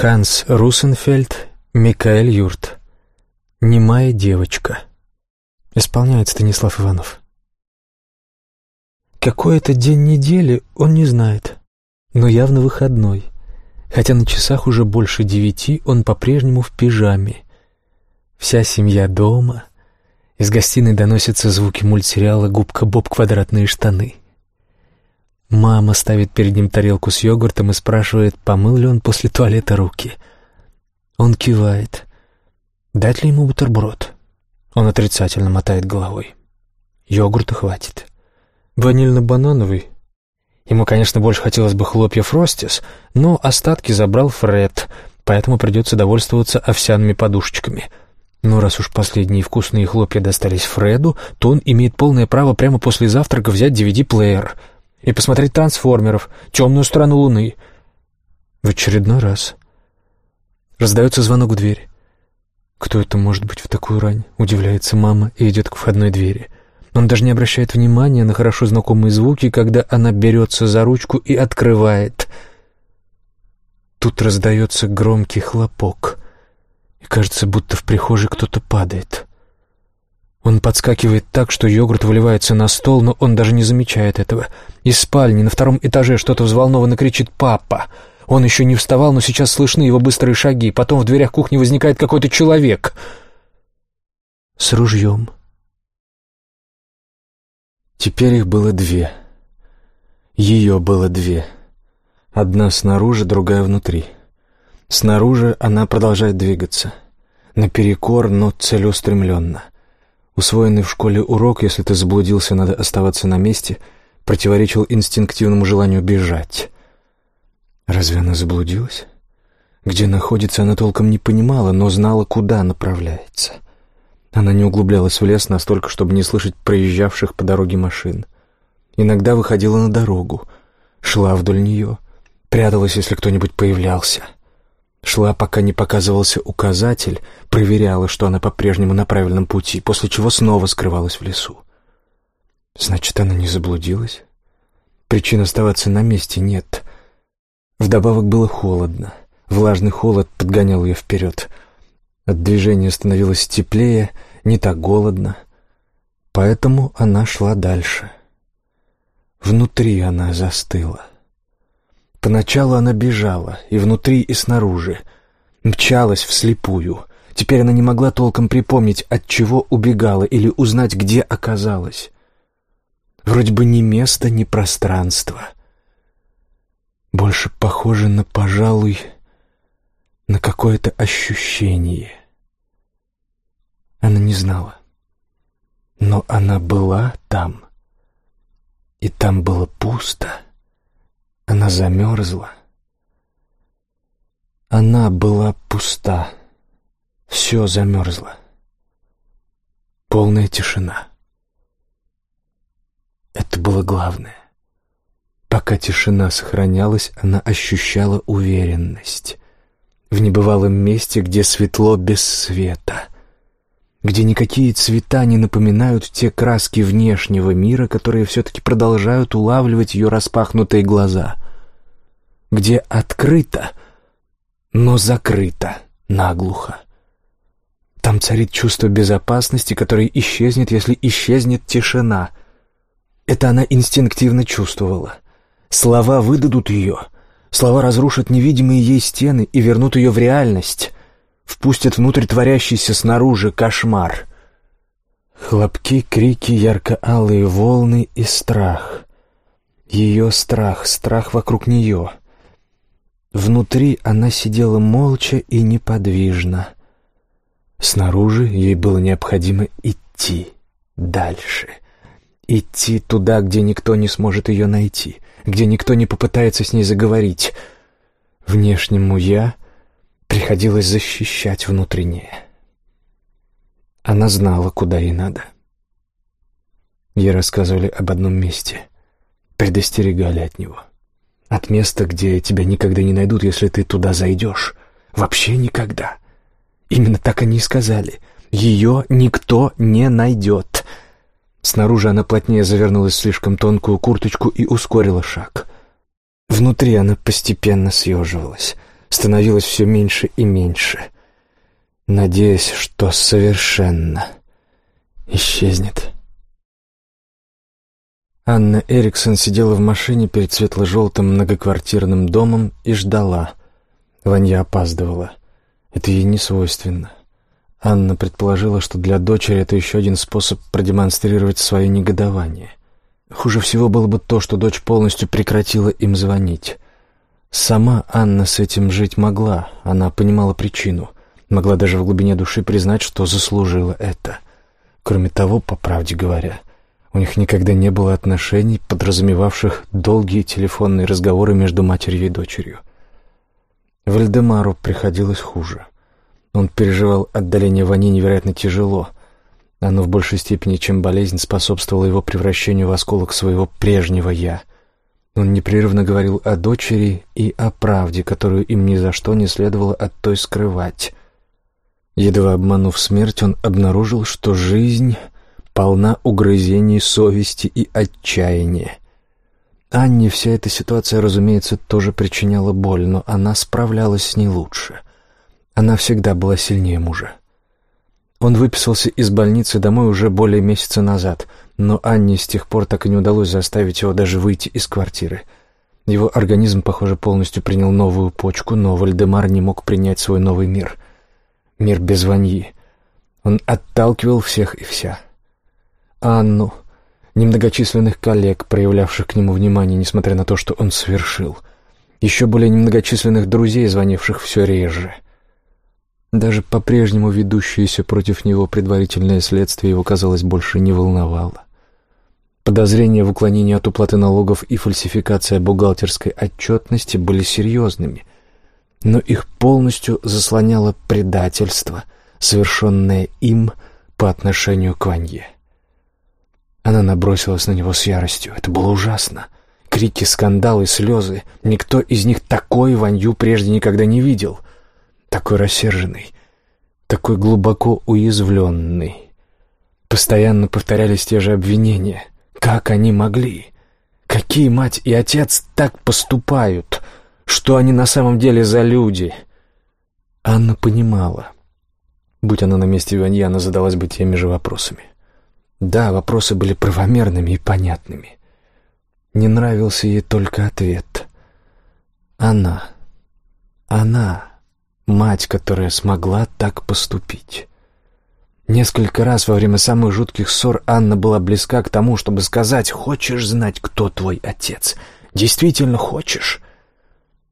Ханс Русенфельд, Микаэль Юрт. «Немая девочка». Исполняет Станислав Иванов. Какой это день недели, он не знает, но явно выходной. Хотя на часах уже больше девяти, он по-прежнему в пижаме. Вся семья дома. Из гостиной доносятся звуки мультсериала «Губка Боб. Квадратные штаны». Мама ставит перед ним тарелку с йогуртом и спрашивает, помыл ли он после туалета руки. Он кивает. Дать ли ему бутерброд? Он отрицательно мотает головой. Йогурта хватит. Ванильно-банановый. Ему, конечно, больше хотелось бы хлопья фростис, но остатки забрал Фред, поэтому придется довольствоваться овсяными подушечками. Но раз уж последние вкусные хлопья достались Фреду, то он имеет полное право прямо после завтрака взять DVD-плеер и посмотреть «Трансформеров», «Темную сторону Луны». В очередной раз. Раздается звонок в дверь. «Кто это может быть в такую рань?» — удивляется мама и идет к входной двери. Он даже не обращает внимания на хорошо знакомые звуки, когда она берется за ручку и открывает. Тут раздается громкий хлопок, и кажется, будто в прихожей кто-то падает. Он подскакивает так, что йогурт выливается на стол, но он даже не замечает этого. Из спальни на втором этаже что-то взволнованно кричит «Папа!». Он еще не вставал, но сейчас слышны его быстрые шаги. Потом в дверях кухни возникает какой-то человек с ружьем. Теперь их было две. Ее было две. Одна снаружи, другая внутри. Снаружи она продолжает двигаться. Наперекор, но целеустремленно. Усвоенный в школе урок, если ты заблудился, надо оставаться на месте, противоречил инстинктивному желанию бежать. Разве она заблудилась? Где находится, она толком не понимала, но знала, куда направляется. Она не углублялась в лес настолько, чтобы не слышать проезжавших по дороге машин. Иногда выходила на дорогу, шла вдоль нее, пряталась, если кто-нибудь появлялся. Шла, пока не показывался указатель, проверяла, что она по-прежнему на правильном пути, после чего снова скрывалась в лесу. Значит, она не заблудилась? Причин оставаться на месте нет. Вдобавок было холодно. Влажный холод подгонял ее вперед. От движения становилось теплее, не так голодно. Поэтому она шла дальше. Внутри она застыла. Поначалу она бежала, и внутри, и снаружи. Мчалась вслепую. Теперь она не могла толком припомнить, от чего убегала или узнать, где оказалась. Вроде бы ни места, ни пространства — больше похоже на, пожалуй, на какое-то ощущение. Она не знала. Но она была там. И там было пусто. Она замерзла. Она была пуста. Все замерзло. Полная тишина. Это было главное. Пока тишина сохранялась, она ощущала уверенность. В небывалом месте, где светло без света, где никакие цвета не напоминают те краски внешнего мира, которые все-таки продолжают улавливать ее распахнутые глаза, где открыто, но закрыто наглухо. Там царит чувство безопасности, которое исчезнет, если исчезнет тишина. Это она инстинктивно чувствовала — Слова выдадут ее. Слова разрушат невидимые ей стены и вернут ее в реальность. Впустят внутрь творящийся снаружи кошмар. Хлопки, крики, ярко-алые волны и страх. Ее страх, страх вокруг нее. Внутри она сидела молча и неподвижно. Снаружи ей было необходимо идти дальше. Идти туда, где никто не сможет ее найти — где никто не попытается с ней заговорить. Внешнему «я» приходилось защищать внутреннее. Она знала, куда ей надо. Ей рассказывали об одном месте, предостерегали от него. От места, где тебя никогда не найдут, если ты туда зайдешь. Вообще никогда. Именно так они и сказали. Ее никто не найдет. — Снаружи она плотнее завернулась в слишком тонкую курточку и ускорила шаг. Внутри она постепенно съеживалась. Становилось все меньше и меньше, надеясь, что совершенно исчезнет. Анна Эриксон сидела в машине перед светло-желтым многоквартирным домом и ждала. Ваня опаздывала. Это ей не свойственно. Анна предположила, что для дочери это еще один способ продемонстрировать свое негодование. Хуже всего было бы то, что дочь полностью прекратила им звонить. Сама Анна с этим жить могла, она понимала причину, могла даже в глубине души признать, что заслужила это. Кроме того, по правде говоря, у них никогда не было отношений, подразумевавших долгие телефонные разговоры между матерью и дочерью. Вальдемару приходилось хуже. Он переживал отдаление Вани невероятно тяжело. Оно в большей степени, чем болезнь, способствовало его превращению в осколок своего прежнего «я». Он непрерывно говорил о дочери и о правде, которую им ни за что не следовало от той скрывать. Едва обманув смерть, он обнаружил, что жизнь полна угрызений совести и отчаяния. Анне вся эта ситуация, разумеется, тоже причиняла боль, но она справлялась с ней лучше. Она всегда была сильнее мужа. Он выписался из больницы домой уже более месяца назад, но Анне с тех пор так и не удалось заставить его даже выйти из квартиры. Его организм, похоже, полностью принял новую почку, но Вальдемар не мог принять свой новый мир. Мир без Ваньи. Он отталкивал всех и вся. Анну, немногочисленных коллег, проявлявших к нему внимание, несмотря на то, что он совершил, еще более немногочисленных друзей, звонивших все реже. Даже по-прежнему ведущееся против него предварительное следствие его, казалось, больше не волновало. Подозрения в уклонении от уплаты налогов и фальсификация бухгалтерской отчетности были серьезными, но их полностью заслоняло предательство, совершенное им по отношению к Ванье. Она набросилась на него с яростью. Это было ужасно. Крики, скандалы, слезы. Никто из них такой Ванью прежде никогда не видел. Такой рассерженный, такой глубоко уязвленный. Постоянно повторялись те же обвинения. Как они могли? Какие мать и отец так поступают? Что они на самом деле за люди? Анна понимала. Будь она на месте Ванья, она задалась бы теми же вопросами. Да, вопросы были правомерными и понятными. Не нравился ей только ответ. Она, она, мать, которая смогла так поступить. Несколько раз во время самых жутких ссор Анна была близка к тому, чтобы сказать «Хочешь знать, кто твой отец? Действительно хочешь?»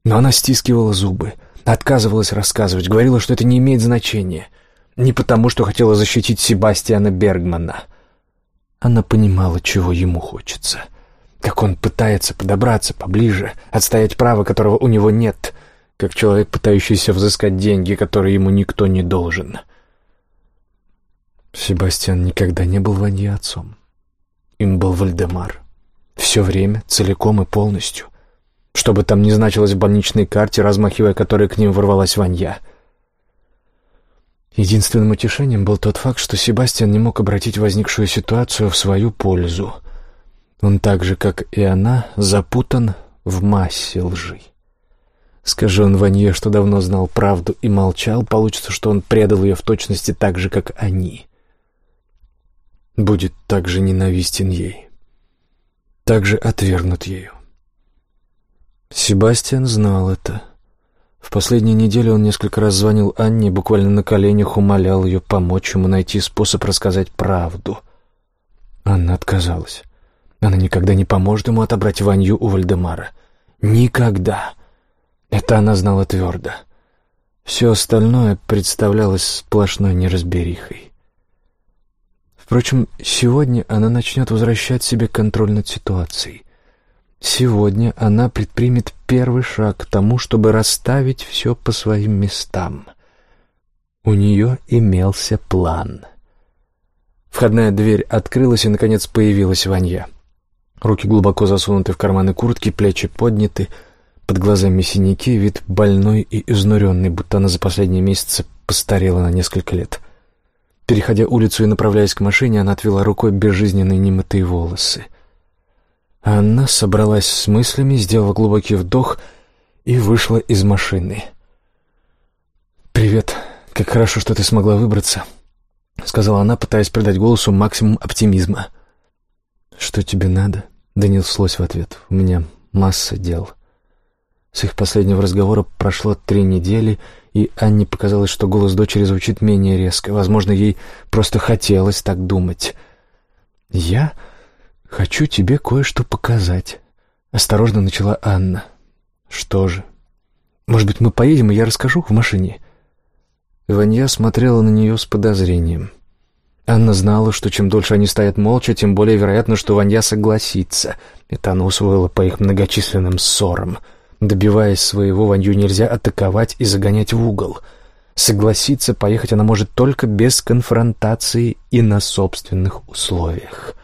Но она стискивала зубы, отказывалась рассказывать, говорила, что это не имеет значения. Не потому, что хотела защитить Себастьяна Бергмана — она понимала, чего ему хочется. Как он пытается подобраться поближе, отстоять право, которого у него нет, как человек, пытающийся взыскать деньги, которые ему никто не должен. Себастьян никогда не был Ванье отцом. Им был Вальдемар. Все время, целиком и полностью. Что бы там ни значилось в больничной карте, размахивая которой к ним ворвалась Ванья — Единственным утешением был тот факт, что Себастьян не мог обратить возникшую ситуацию в свою пользу. Он так же, как и она, запутан в массе лжи. Скажи он Ванье, что давно знал правду и молчал, получится, что он предал ее в точности так же, как они. Будет так же ненавистен ей, так же отвергнут ею. Себастьян знал это — в последние недели он несколько раз звонил Анне, буквально на коленях умолял ее помочь ему найти способ рассказать правду. Анна отказалась. Она никогда не поможет ему отобрать Ванью у Вальдемара. Никогда. Это она знала твердо. Все остальное представлялось сплошной неразберихой. Впрочем, сегодня она начнет возвращать себе контроль над ситуацией. Сегодня она предпримет первый шаг к тому, чтобы расставить все по своим местам. У нее имелся план. Входная дверь открылась, и, наконец, появилась Ванья. Руки глубоко засунуты в карманы куртки, плечи подняты, под глазами синяки, вид больной и изнуренный, будто она за последние месяцы постарела на несколько лет. Переходя улицу и направляясь к машине, она отвела рукой безжизненные немытые волосы — Анна собралась с мыслями, сделала глубокий вдох и вышла из машины. «Привет. Как хорошо, что ты смогла выбраться», — сказала она, пытаясь придать голосу максимум оптимизма. «Что тебе надо?» — донеслось в ответ. «У меня масса дел». С их последнего разговора прошло три недели, и Анне показалось, что голос дочери звучит менее резко. Возможно, ей просто хотелось так думать. «Я хочу тебе кое-что показать», — осторожно начала Анна. «Что же? Может быть, мы поедем, и я расскажу в машине?» Ванья смотрела на нее с подозрением. Анна знала, что чем дольше они стоят молча, тем более вероятно, что Ванья согласится. Это она усвоила по их многочисленным ссорам — Добиваясь своего, Ванью нельзя атаковать и загонять в угол. Согласиться поехать она может только без конфронтации и на собственных условиях.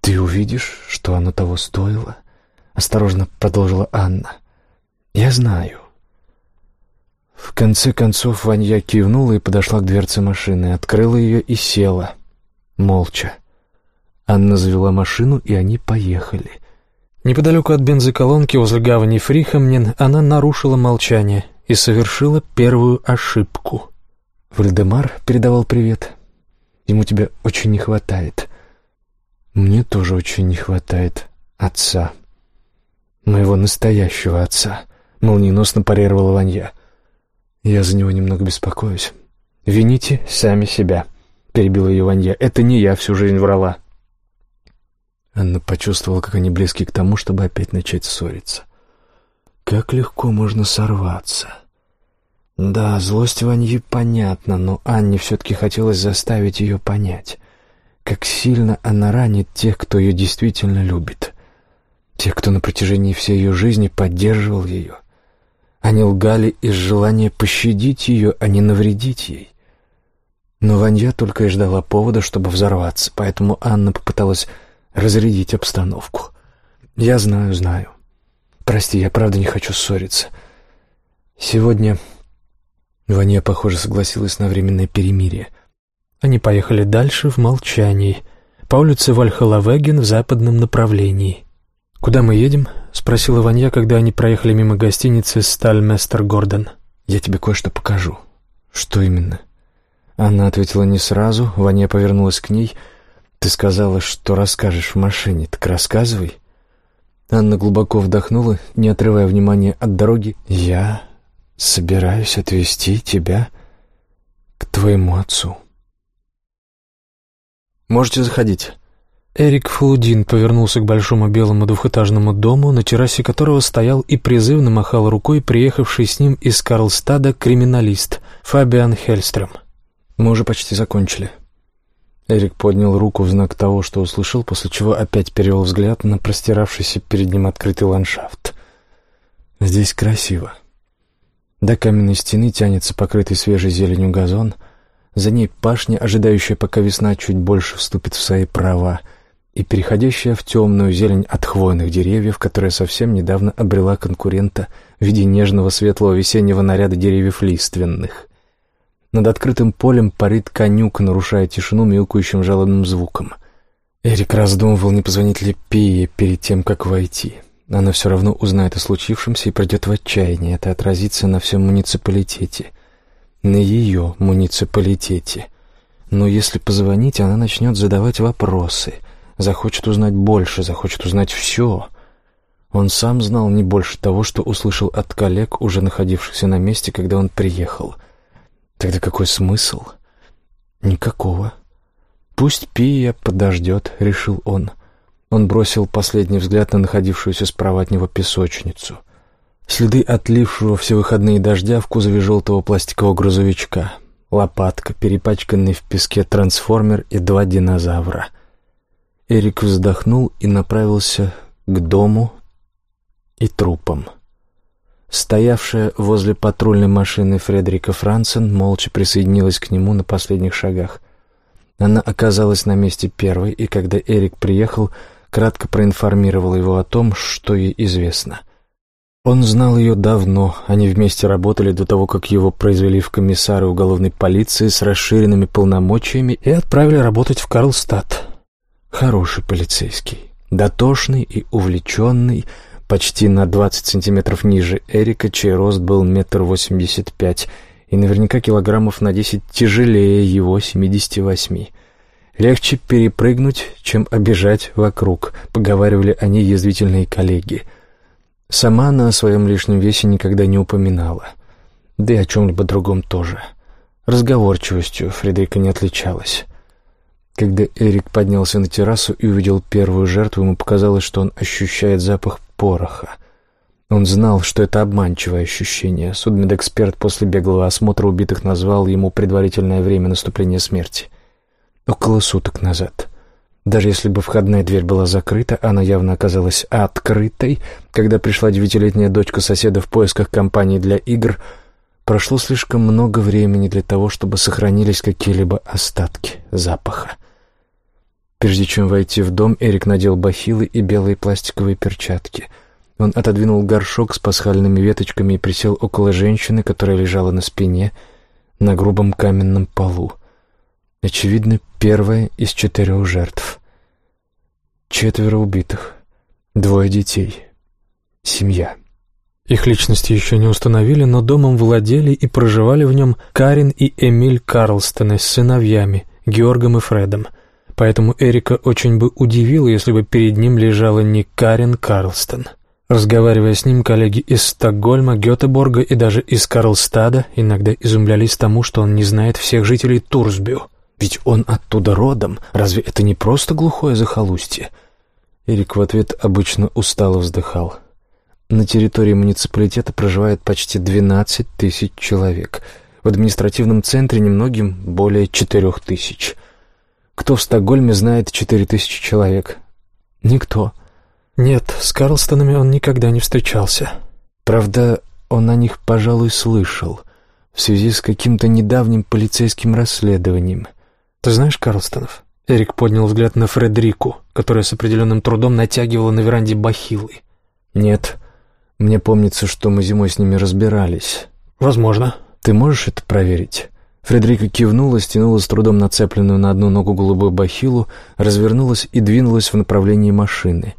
«Ты увидишь, что оно того стоило?» — осторожно продолжила Анна. «Я знаю». В конце концов Ванья кивнула и подошла к дверце машины, открыла ее и села, молча. Анна завела машину, и они поехали. Неподалеку от бензоколонки возле гавани Фрихамнин она нарушила молчание и совершила первую ошибку. Вальдемар передавал привет. Ему тебя очень не хватает. Мне тоже очень не хватает отца. Моего настоящего отца. Молниеносно парировала Ванья. Я за него немного беспокоюсь. Вините сами себя, перебила ее Ванья. Это не я всю жизнь врала. Анна почувствовала, как они близки к тому, чтобы опять начать ссориться. Как легко можно сорваться. Да, злость Ваньи понятна, но Анне все-таки хотелось заставить ее понять, как сильно она ранит тех, кто ее действительно любит, тех, кто на протяжении всей ее жизни поддерживал ее. Они лгали из желания пощадить ее, а не навредить ей. Но Ванья только и ждала повода, чтобы взорваться, поэтому Анна попыталась разрядить обстановку. Я знаю, знаю. Прости, я правда не хочу ссориться. Сегодня Ваня, похоже, согласилась на временное перемирие. Они поехали дальше в молчании, по улице Вальхалавеген в западном направлении. «Куда мы едем?» — спросила Ваня, когда они проехали мимо гостиницы «Стальместер Гордон». «Я тебе кое-что покажу». «Что именно?» Она ответила не сразу, Ваня повернулась к ней — «Ты сказала, что расскажешь в машине, так рассказывай». Анна глубоко вдохнула, не отрывая внимания от дороги. «Я собираюсь отвезти тебя к твоему отцу». «Можете заходить». Эрик Флудин повернулся к большому белому двухэтажному дому, на террасе которого стоял и призывно махал рукой приехавший с ним из Карлстада криминалист Фабиан Хельстрем. «Мы уже почти закончили». Эрик поднял руку в знак того, что услышал, после чего опять перевел взгляд на простиравшийся перед ним открытый ландшафт. Здесь красиво. До каменной стены тянется покрытый свежей зеленью газон. За ней пашня, ожидающая, пока весна чуть больше вступит в свои права, и переходящая в темную зелень от хвойных деревьев, которая совсем недавно обрела конкурента в виде нежного светлого весеннего наряда деревьев лиственных. Над открытым полем парит конюк, нарушая тишину мяукающим жалобным звуком. Эрик раздумывал, не позвонить ли Пие перед тем, как войти. Она все равно узнает о случившемся и придет в отчаяние. Это отразится на всем муниципалитете. На ее муниципалитете. Но если позвонить, она начнет задавать вопросы. Захочет узнать больше, захочет узнать все. Он сам знал не больше того, что услышал от коллег, уже находившихся на месте, когда он приехал — Тогда какой смысл? Никакого. Пусть Пия подождет, решил он. Он бросил последний взгляд на находившуюся справа от него песочницу. Следы отлившего все выходные дождя в кузове желтого пластикового грузовичка. Лопатка, перепачканный в песке трансформер и два динозавра. Эрик вздохнул и направился к дому и трупам. Стоявшая возле патрульной машины Фредерика Франсен молча присоединилась к нему на последних шагах. Она оказалась на месте первой, и когда Эрик приехал, кратко проинформировала его о том, что ей известно. Он знал ее давно, они вместе работали до того, как его произвели в комиссары уголовной полиции с расширенными полномочиями и отправили работать в Карлстад. Хороший полицейский, дотошный и увлеченный, почти на 20 сантиметров ниже Эрика, чей рост был метр восемьдесят пять, и наверняка килограммов на десять тяжелее его семидесяти восьми. Легче перепрыгнуть, чем обижать вокруг, поговаривали они язвительные коллеги. Сама она о своем лишнем весе никогда не упоминала. Да и о чем-либо другом тоже. Разговорчивостью Фредерика не отличалась. Когда Эрик поднялся на террасу и увидел первую жертву, ему показалось, что он ощущает запах пороха. Он знал, что это обманчивое ощущение. Судмедэксперт после беглого осмотра убитых назвал ему предварительное время наступления смерти. Около суток назад. Даже если бы входная дверь была закрыта, она явно оказалась открытой, когда пришла девятилетняя дочка соседа в поисках компании для игр. Прошло слишком много времени для того, чтобы сохранились какие-либо остатки запаха. Прежде чем войти в дом, Эрик надел бахилы и белые пластиковые перчатки — он отодвинул горшок с пасхальными веточками и присел около женщины, которая лежала на спине на грубом каменном полу. Очевидно, первая из четырех жертв. Четверо убитых, двое детей, семья. Их личности еще не установили, но домом владели и проживали в нем Карин и Эмиль Карлстоны с сыновьями, Георгом и Фредом. Поэтому Эрика очень бы удивило, если бы перед ним лежала не Карин Карлстон. Разговаривая с ним, коллеги из Стокгольма, Гетеборга и даже из Карлстада иногда изумлялись тому, что он не знает всех жителей Турсбю. Ведь он оттуда родом. Разве это не просто глухое захолустье? Эрик в ответ обычно устало вздыхал. На территории муниципалитета проживает почти 12 тысяч человек. В административном центре немногим более 4 тысяч. Кто в Стокгольме знает 4 тысячи человек? Никто. Нет, с Карлстонами он никогда не встречался. Правда, он о них, пожалуй, слышал в связи с каким-то недавним полицейским расследованием. Ты знаешь Карлстонов? Эрик поднял взгляд на Фредерику, которая с определенным трудом натягивала на веранде бахилы. «Нет. Мне помнится, что мы зимой с ними разбирались». «Возможно». «Ты можешь это проверить?» Фредерика кивнула, стянула с трудом нацепленную на одну ногу голубую бахилу, развернулась и двинулась в направлении машины.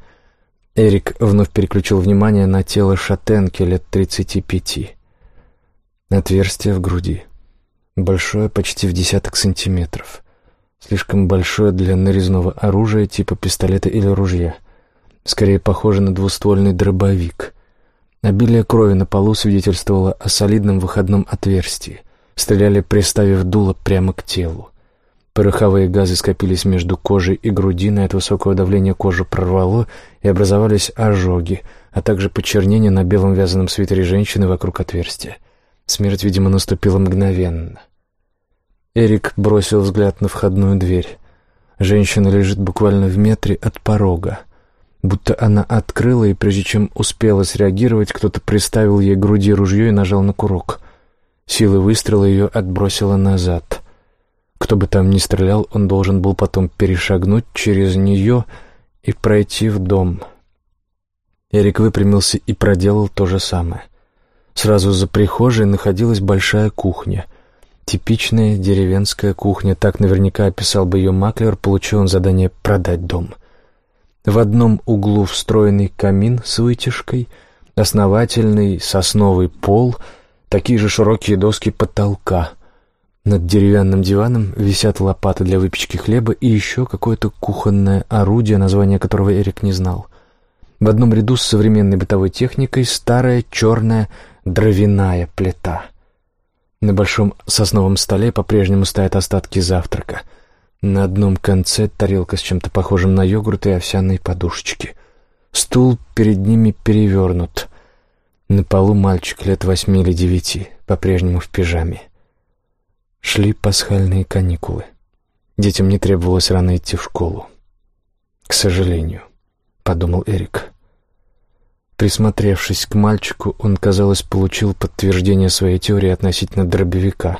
Эрик вновь переключил внимание на тело шатенки лет тридцати пяти. Отверстие в груди. Большое, почти в десяток сантиметров. Слишком большое для нарезного оружия типа пистолета или ружья. Скорее похоже на двуствольный дробовик. Обилие крови на полу свидетельствовало о солидном выходном отверстии. Стреляли, приставив дуло прямо к телу. Пороховые газы скопились между кожей и грудиной, от высокого давления кожу прорвало, и образовались ожоги, а также почернение на белом вязаном свитере женщины вокруг отверстия. Смерть, видимо, наступила мгновенно. Эрик бросил взгляд на входную дверь. Женщина лежит буквально в метре от порога. Будто она открыла, и прежде чем успела среагировать, кто-то приставил ей груди ружье и нажал на курок. Силы выстрела ее отбросило назад. Кто бы там ни стрелял, он должен был потом перешагнуть через нее и пройти в дом. Эрик выпрямился и проделал то же самое. Сразу за прихожей находилась большая кухня. Типичная деревенская кухня, так наверняка описал бы ее маклер, получил он задание продать дом. В одном углу встроенный камин с вытяжкой, основательный сосновый пол, такие же широкие доски потолка — над деревянным диваном висят лопаты для выпечки хлеба и еще какое-то кухонное орудие, название которого Эрик не знал. В одном ряду с современной бытовой техникой старая черная дровяная плита. На большом сосновом столе по-прежнему стоят остатки завтрака. На одном конце тарелка с чем-то похожим на йогурт и овсяные подушечки. Стул перед ними перевернут. На полу мальчик лет восьми или девяти, по-прежнему в пижаме. Шли пасхальные каникулы. Детям не требовалось рано идти в школу. «К сожалению», — подумал Эрик. Присмотревшись к мальчику, он, казалось, получил подтверждение своей теории относительно дробовика.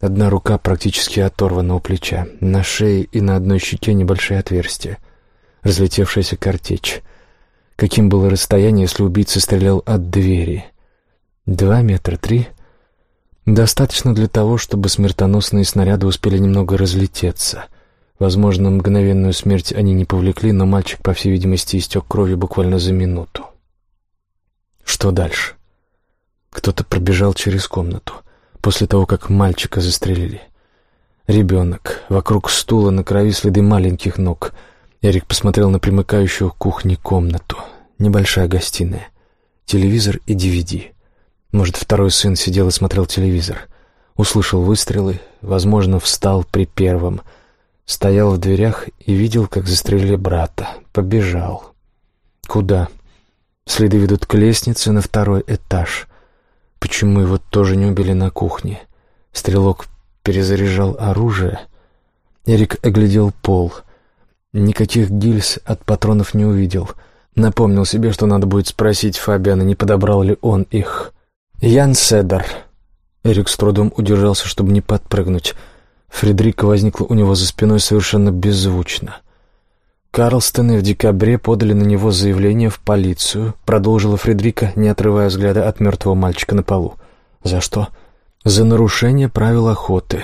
Одна рука практически оторвана у плеча, на шее и на одной щеке небольшие отверстия, разлетевшаяся картечь. Каким было расстояние, если убийца стрелял от двери? Два метра, три? Достаточно для того, чтобы смертоносные снаряды успели немного разлететься. Возможно, мгновенную смерть они не повлекли, но мальчик, по всей видимости, истек кровью буквально за минуту. Что дальше? Кто-то пробежал через комнату. после того, как мальчика застрелили. Ребенок. Вокруг стула на крови следы маленьких ног. Эрик посмотрел на примыкающую к кухне комнату. Небольшая гостиная. Телевизор и DVD. Может, второй сын сидел и смотрел телевизор. Услышал выстрелы, возможно, встал при первом. Стоял в дверях и видел, как застрелили брата. Побежал. Куда? Следы ведут к лестнице на второй этаж. Почему его тоже не убили на кухне? Стрелок перезаряжал оружие. Эрик оглядел пол. Никаких гильз от патронов не увидел. Напомнил себе, что надо будет спросить Фабиана, не подобрал ли он их. «Ян Седер». Эрик с трудом удержался, чтобы не подпрыгнуть. Фредерика возникла у него за спиной совершенно беззвучно. Карлстоны в декабре подали на него заявление в полицию, продолжила Фредерика, не отрывая взгляда от мертвого мальчика на полу. «За что?» «За нарушение правил охоты».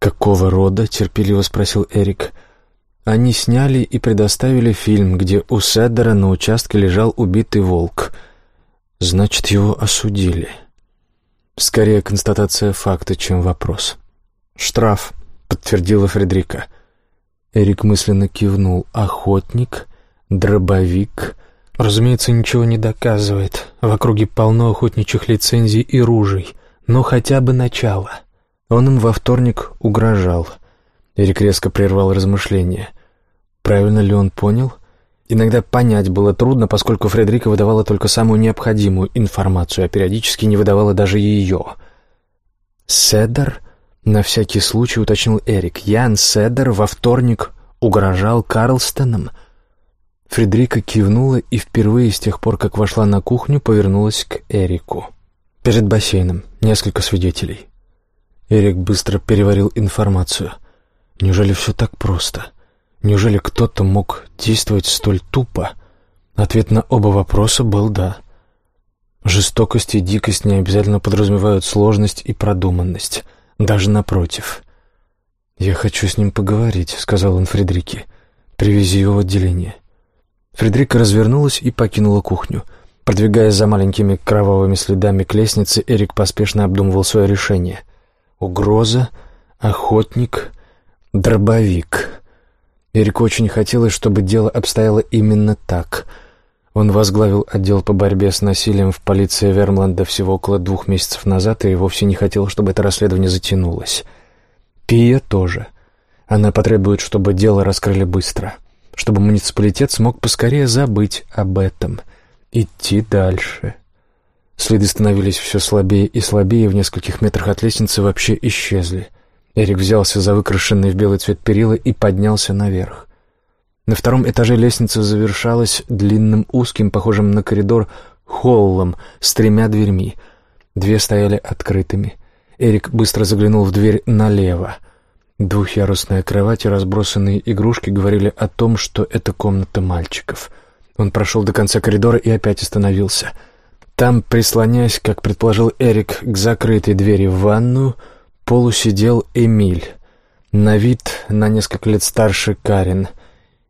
«Какого рода?» — терпеливо спросил Эрик. Они сняли и предоставили фильм, где у Седдера на участке лежал убитый волк. Значит, его осудили. Скорее констатация факта, чем вопрос. «Штраф», — подтвердила Фредерика. Эрик мысленно кивнул. «Охотник? Дробовик?» Разумеется, ничего не доказывает. В округе полно охотничьих лицензий и ружей но хотя бы начало. Он им во вторник угрожал. Эрик резко прервал размышления. Правильно ли он понял? Иногда понять было трудно, поскольку Фредерика выдавала только самую необходимую информацию, а периодически не выдавала даже ее. «Седер?» — на всякий случай уточнил Эрик. «Ян Седер во вторник угрожал Карлстоном?» Фредерика кивнула и впервые с тех пор, как вошла на кухню, повернулась к Эрику. Перед бассейном. Несколько свидетелей. Эрик быстро переварил информацию. Неужели все так просто? Неужели кто-то мог действовать столь тупо? Ответ на оба вопроса был «да». Жестокость и дикость не обязательно подразумевают сложность и продуманность. Даже напротив. «Я хочу с ним поговорить», — сказал он Фредерике. «Привези его в отделение». Фредерика развернулась и покинула кухню — Продвигаясь за маленькими кровавыми следами к лестнице, Эрик поспешно обдумывал свое решение. Угроза, охотник, дробовик. Эрику очень хотелось, чтобы дело обстояло именно так. Он возглавил отдел по борьбе с насилием в полиции Вермланда всего около двух месяцев назад и вовсе не хотел, чтобы это расследование затянулось. Пия тоже. Она потребует, чтобы дело раскрыли быстро, чтобы муниципалитет смог поскорее забыть об этом — Идти дальше. Следы становились все слабее и слабее, в нескольких метрах от лестницы вообще исчезли. Эрик взялся за выкрашенный в белый цвет перила и поднялся наверх. На втором этаже лестница завершалась длинным узким, похожим на коридор, холлом с тремя дверьми. Две стояли открытыми. Эрик быстро заглянул в дверь налево. Двухъярусная кровать и разбросанные игрушки говорили о том, что это комната мальчиков — он прошел до конца коридора и опять остановился. Там, прислоняясь, как предположил Эрик, к закрытой двери в ванную, полусидел Эмиль. На вид на несколько лет старше Карин.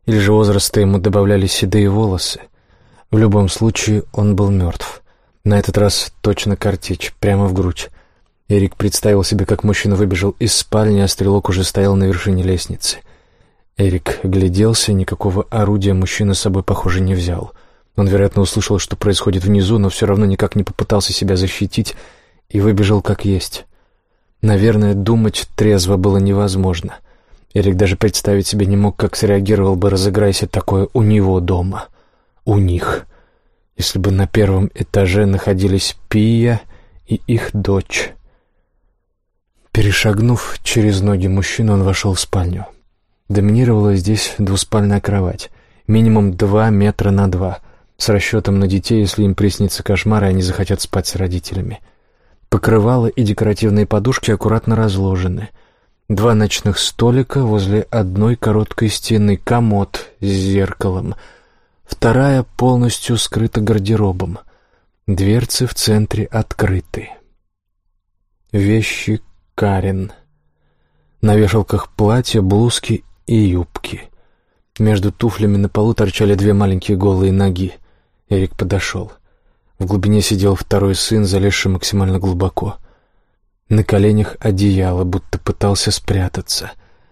Или же возраста ему добавляли седые волосы. В любом случае, он был мертв. На этот раз точно картечь, прямо в грудь. Эрик представил себе, как мужчина выбежал из спальни, а стрелок уже стоял на вершине лестницы — Эрик гляделся, никакого орудия мужчина с собой, похоже, не взял. Он, вероятно, услышал, что происходит внизу, но все равно никак не попытался себя защитить и выбежал как есть. Наверное, думать трезво было невозможно. Эрик даже представить себе не мог, как среагировал бы, разыграйся такое у него дома. У них. Если бы на первом этаже находились Пия и их дочь. Перешагнув через ноги мужчины, он вошел в спальню. Доминировала здесь двуспальная кровать, минимум два метра на два, с расчетом на детей, если им приснится кошмар, и они захотят спать с родителями. Покрывало и декоративные подушки аккуратно разложены. Два ночных столика возле одной короткой стены, комод с зеркалом. Вторая полностью скрыта гардеробом. Дверцы в центре открыты. Вещи Карен. На вешалках платья, блузки и юбки. Между туфлями на полу торчали две маленькие голые ноги. Эрик подошел. В глубине сидел второй сын, залезший максимально глубоко. На коленях одеяло, будто пытался спрятаться.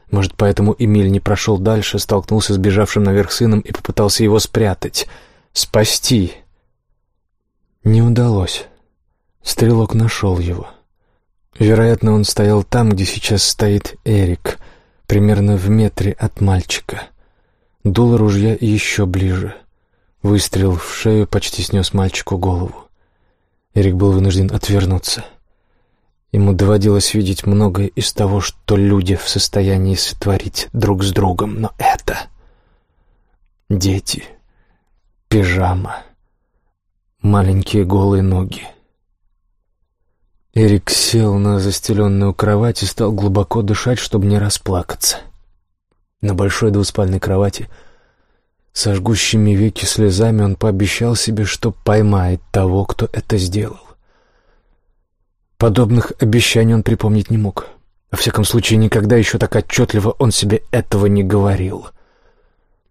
Может, поэтому Эмиль не прошел дальше, столкнулся с бежавшим наверх сыном и попытался его спрятать, спасти. Не удалось. Стрелок нашел его. Вероятно, он стоял там, где сейчас стоит Эрик, примерно в метре от мальчика. Дуло ружья еще ближе. Выстрел в шею почти снес мальчику голову. Эрик был вынужден отвернуться. Ему доводилось видеть многое из того, что люди в состоянии сотворить друг с другом, но это... Дети, пижама, маленькие голые ноги. Эрик сел на застеленную кровать и стал глубоко дышать, чтобы не расплакаться. На большой двуспальной кровати со жгущими веки слезами он пообещал себе, что поймает того, кто это сделал. Подобных обещаний он припомнить не мог. Во всяком случае, никогда еще так отчетливо он себе этого не говорил.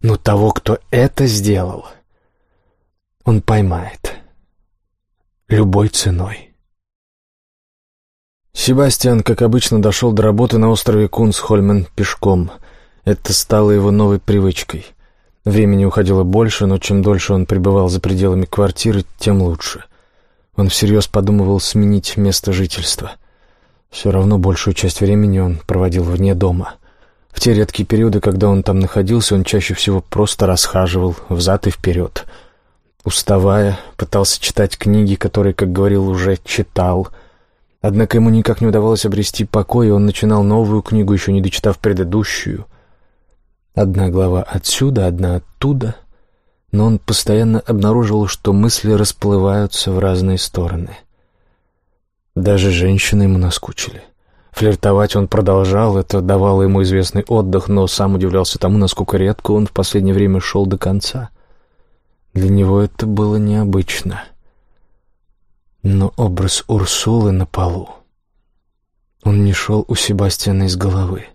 Но того, кто это сделал, он поймает. Любой ценой. Себастьян, как обычно, дошел до работы на острове Кунсхольмен пешком. Это стало его новой привычкой. Времени уходило больше, но чем дольше он пребывал за пределами квартиры, тем лучше. Он всерьез подумывал сменить место жительства. Все равно большую часть времени он проводил вне дома. В те редкие периоды, когда он там находился, он чаще всего просто расхаживал взад и вперед. Уставая, пытался читать книги, которые, как говорил, уже читал. Однако ему никак не удавалось обрести покой, и он начинал новую книгу, еще не дочитав предыдущую. Одна глава отсюда, одна оттуда — но он постоянно обнаруживал, что мысли расплываются в разные стороны. Даже женщины ему наскучили. Флиртовать он продолжал, это давало ему известный отдых, но сам удивлялся тому, насколько редко он в последнее время шел до конца. Для него это было необычно. Но образ Урсулы на полу... Он не шел у Себастьяна из головы.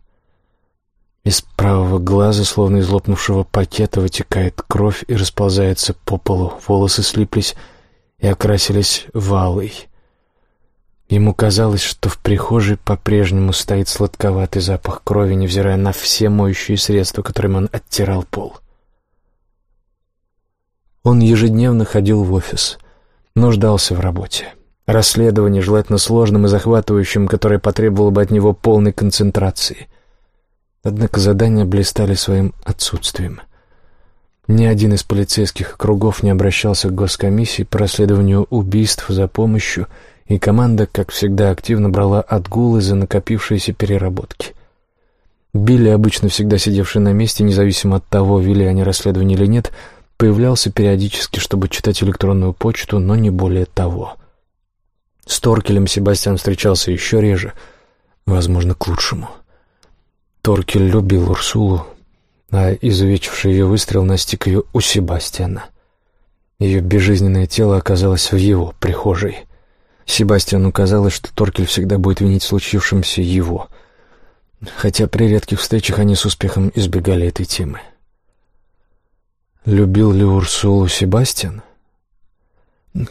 Из правого глаза, словно из лопнувшего пакета, вытекает кровь и расползается по полу. Волосы слиплись и окрасились валой. Ему казалось, что в прихожей по-прежнему стоит сладковатый запах крови, невзирая на все моющие средства, которыми он оттирал пол. Он ежедневно ходил в офис, нуждался в работе. Расследование, желательно сложным и захватывающим, которое потребовало бы от него полной концентрации — Однако задания блистали своим отсутствием. Ни один из полицейских кругов не обращался к госкомиссии по расследованию убийств за помощью, и команда, как всегда, активно брала отгулы за накопившиеся переработки. Билли, обычно всегда сидевший на месте, независимо от того, вели они расследование или нет, появлялся периодически, чтобы читать электронную почту, но не более того. С Торкелем Себастьян встречался еще реже, возможно, к лучшему. — Торкель любил Урсулу, а изувечивший ее выстрел настиг ее у Себастьяна. Ее безжизненное тело оказалось в его прихожей. Себастьяну казалось, что Торкель всегда будет винить случившемся его, хотя при редких встречах они с успехом избегали этой темы. Любил ли Урсулу Себастьян?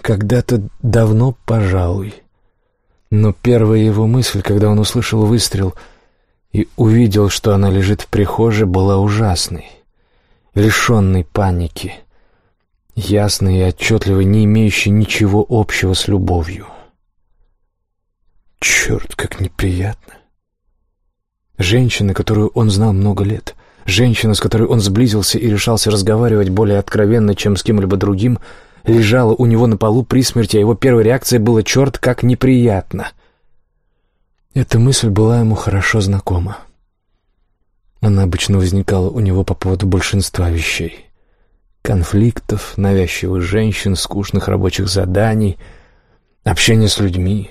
Когда-то давно, пожалуй. Но первая его мысль, когда он услышал выстрел — и увидел, что она лежит в прихожей, была ужасной, лишенной паники, ясной и отчетливой, не имеющей ничего общего с любовью. Черт, как неприятно. Женщина, которую он знал много лет, женщина, с которой он сблизился и решался разговаривать более откровенно, чем с кем-либо другим, лежала у него на полу при смерти, а его первой реакцией было «черт, как неприятно». Эта мысль была ему хорошо знакома. Она обычно возникала у него по поводу большинства вещей. Конфликтов, навязчивых женщин, скучных рабочих заданий, общения с людьми.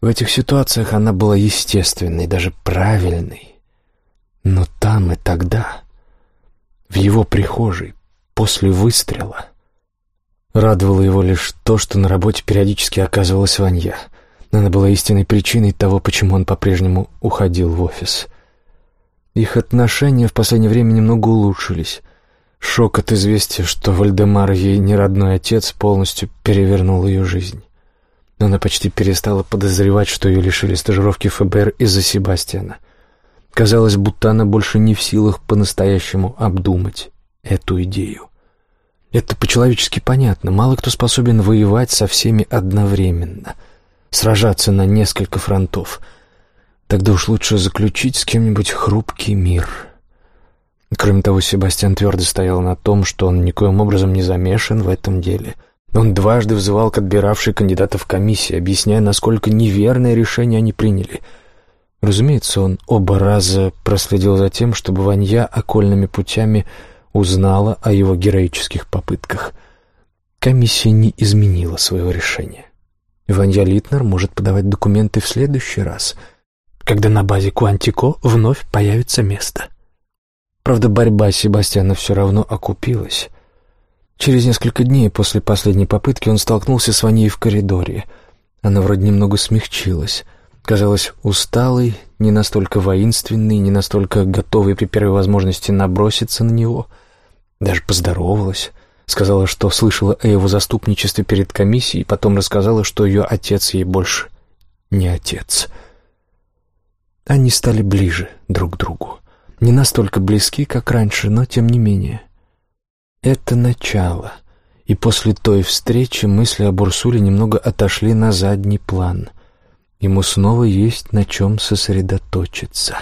В этих ситуациях она была естественной, даже правильной. Но там и тогда, в его прихожей, после выстрела, радовало его лишь то, что на работе периодически оказывалась Ванья — она была истинной причиной того, почему он по-прежнему уходил в офис. Их отношения в последнее время немного улучшились. Шок от известия, что Вальдемар ей не родной отец, полностью перевернул ее жизнь. Она почти перестала подозревать, что ее лишили стажировки ФБР из-за Себастьяна. Казалось, будто она больше не в силах по-настоящему обдумать эту идею. Это по-человечески понятно. Мало кто способен воевать со всеми одновременно, сражаться на несколько фронтов. Тогда уж лучше заключить с кем-нибудь хрупкий мир. Кроме того, Себастьян твердо стоял на том, что он никоим образом не замешан в этом деле — он дважды взывал к отбиравшей кандидатов комиссии, объясняя, насколько неверное решение они приняли. Разумеется, он оба раза проследил за тем, чтобы Ванья окольными путями узнала о его героических попытках. Комиссия не изменила своего решения. Ванья Литнер может подавать документы в следующий раз, когда на базе Куантико вновь появится место. Правда, борьба Себастьяна все равно окупилась. Через несколько дней после последней попытки он столкнулся с Ваней в коридоре. Она вроде немного смягчилась. Казалась усталой, не настолько воинственной, не настолько готовой при первой возможности наброситься на него. Даже поздоровалась. Сказала, что слышала о его заступничестве перед комиссией, потом рассказала, что ее отец ей больше не отец. Они стали ближе друг к другу. Не настолько близки, как раньше, но тем не менее. Это начало, и после той встречи мысли о Бурсуле немного отошли на задний план. Ему снова есть на чем сосредоточиться.